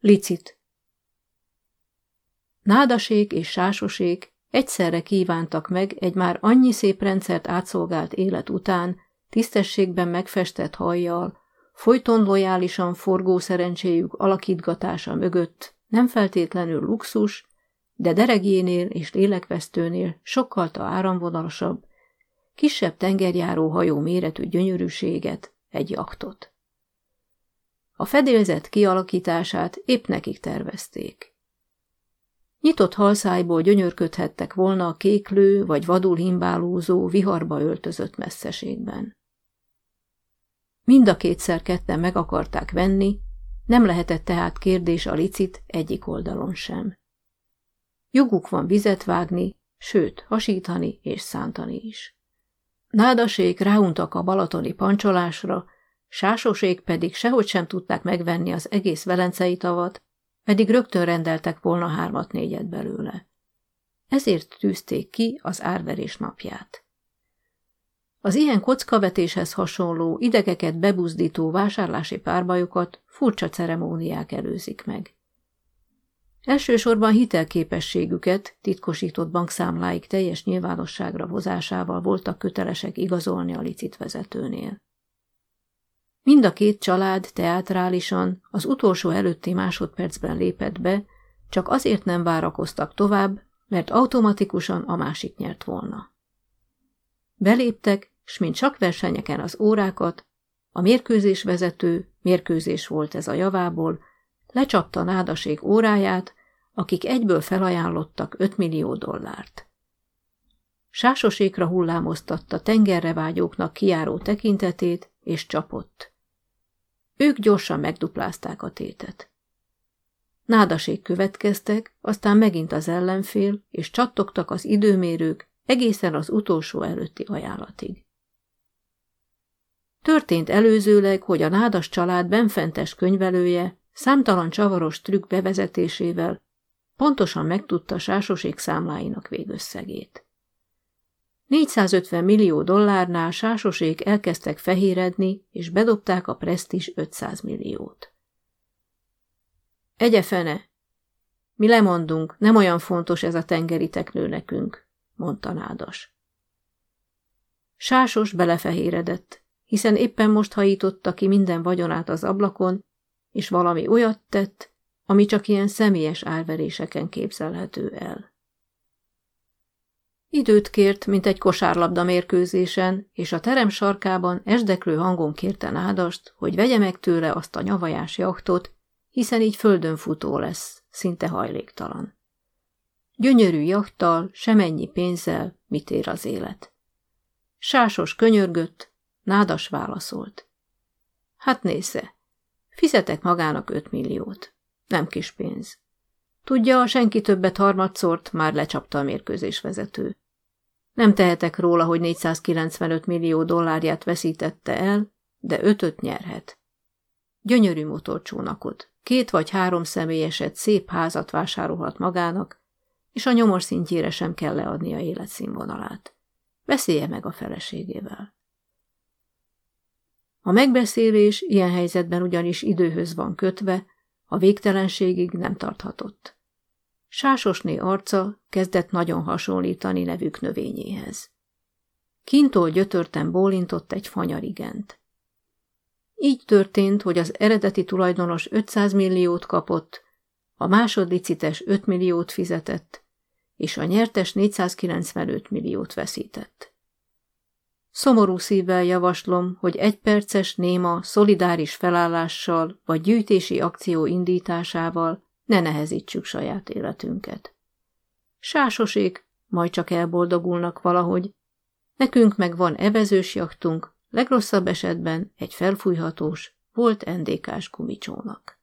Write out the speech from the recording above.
Licit Nádasék és sásosék egyszerre kívántak meg egy már annyi szép rendszert átszolgált élet után, tisztességben megfestett hajjal, folyton lojálisan forgó szerencséjük alakítgatása mögött nem feltétlenül luxus, de deregjénél és lélekvesztőnél sokkal áramvonalasabb, kisebb tengerjáró hajó méretű gyönyörűséget, egy jaktot. A fedélzet kialakítását épp nekik tervezték. Nyitott halszájból gyönyörködhettek volna a kéklő vagy vadul himbálózó, viharba öltözött messzeségben. Mind a kétszer ketten meg akarták venni, nem lehetett tehát kérdés a licit egyik oldalon sem. Joguk van vizet vágni, sőt, hasítani és szántani is. Nádasék ráuntak a balatoni pancsolásra, sásosék pedig sehogy sem tudták megvenni az egész velencei tavat, pedig rögtön rendeltek volna hármat-négyet belőle. Ezért tűzték ki az árverés napját. Az ilyen kockavetéshez hasonló, idegeket bebuzdító vásárlási párbajokat furcsa ceremóniák előzik meg. Elsősorban hitelképességüket titkosított bankszámláik teljes nyilvánosságra hozásával voltak kötelesek igazolni a licit vezetőnél. Mind a két család teátrálisan az utolsó előtti másodpercben lépett be, csak azért nem várakoztak tovább, mert automatikusan a másik nyert volna. Beléptek, s mint csak versenyeken az órákat, a mérkőzés vezető, mérkőzés volt ez a javából, lecsapta nádaség óráját, akik egyből felajánlottak 5 millió dollárt. Sásosékra hullámoztatta tengerre vágyóknak kiáró tekintetét, és csapott. Ők gyorsan megduplázták a tétet. Nádaség következtek, aztán megint az ellenfél, és csattogtak az időmérők egészen az utolsó előtti ajánlatig. Történt előzőleg, hogy a nádas család benfentes könyvelője számtalan csavaros trükk bevezetésével pontosan megtudta sásosék számláinak végösszegét. 450 millió dollárnál sásosék elkezdtek fehéredni, és bedobták a presztis 500 milliót. Egye fene! Mi lemondunk, nem olyan fontos ez a tengeri teknő nekünk, mondta nádas. Sásos belefehéredett, hiszen éppen most hajította ki minden vagyonát az ablakon, és valami olyat tett, ami csak ilyen személyes árveréseken képzelhető el. Időt kért, mint egy kosárlabda mérkőzésen, és a terem sarkában esdeklő hangon kérte Nádast, hogy vegye meg tőle azt a nyavajás jachtot, hiszen így földön futó lesz, szinte hajléktalan. Gyönyörű jachttal, semennyi pénzzel, mit ér az élet. Sásos könyörgött, Nádas válaszolt. Hát nézze, fizetek magának öt milliót. Nem kis pénz. Tudja, senki többet harmadszort már lecsapta a mérkőzés vezető. Nem tehetek róla, hogy 495 millió dollárját veszítette el, de ötöt nyerhet. Gyönyörű motorcsónakot, két vagy három személyeset, szép házat vásárolhat magának, és a nyomor szintjére sem kell leadni a életszínvonalát. Beszélje meg a feleségével. A megbeszélés ilyen helyzetben ugyanis időhöz van kötve, a végtelenségig nem tarthatott. Sásosné arca kezdett nagyon hasonlítani nevük növényéhez. Kintól gyötörten bólintott egy fanyar igent. Így történt, hogy az eredeti tulajdonos 500 milliót kapott, a másodlicites 5 milliót fizetett, és a nyertes 495 milliót veszített. Szomorú szívvel javaslom, hogy egy perces néma, szolidáris felállással vagy gyűjtési akció indításával ne nehezítsük saját életünket. Sásosék, majd csak elboldogulnak valahogy, nekünk meg van evezős jachtunk, legrosszabb esetben egy felfújhatós, volt NDK-s gumicsónak.